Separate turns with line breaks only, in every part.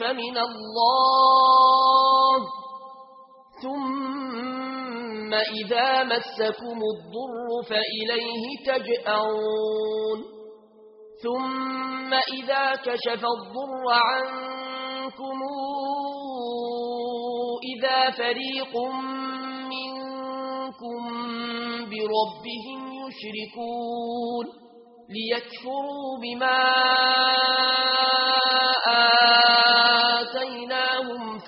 فمن الله. ثم إذا مسكم الضر فإليه تجأون ثم إذا كشف الضر عنكم إذا فريق منكم بربهم يشركون ليكفروا بما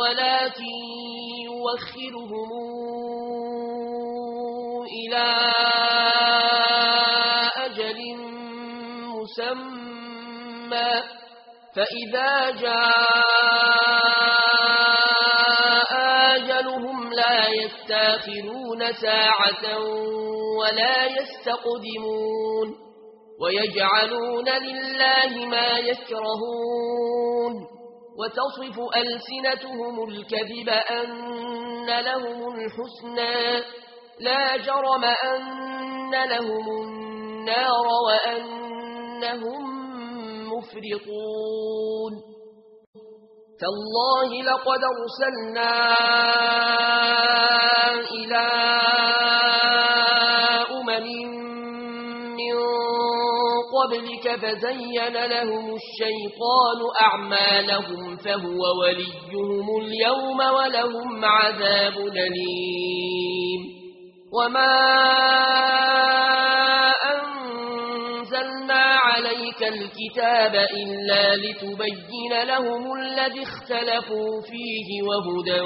ولكن يوخرهم إلى أجل مسمى. فإذا جاء آجلهم لا يستأخرون ساعة ولا يستقدمون. ويجعلون لله ما يكرهون. وتصف ألسنتهم الكذب أن لهم الحسنى. لا جرم أن لهم النار وأنهم مفرطون. تالله لقد أرسلنا إلى أمم قبلك فزين لهم الشيطان أعمالهم فهو وليهم اليوم ولهم عذاب نليم وما أنزلنا عليك الكتاب إلا لتبين لهم الذي اختلفوا فيه وهدى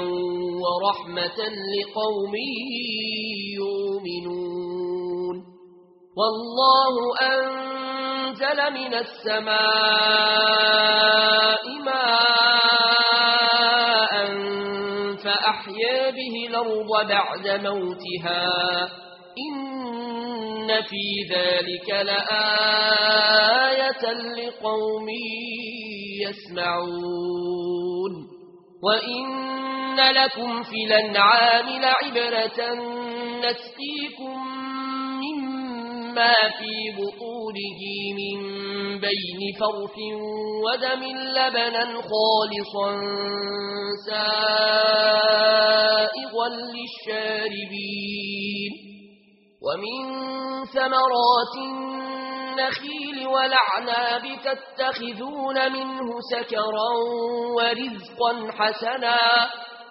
ورحمة لقوم يؤمنون. والله أن أنزل من السماء ماء فأحيا به الأرض بعد موتها. إن في ذلك لآية لقوم يسمعون. وَإِنَّ لَكُمْ فِي الْأَنْعَامِ لَعِبْرَةً نَسْقِيكُم مِّمَّا فِي بُطُونِهِ رسوله من بين فرف ودم لبنا خالصا سائغا للشاربين ومن ثمرات النخيل والعناب تتخذون منه سكرا ورزقا حسنا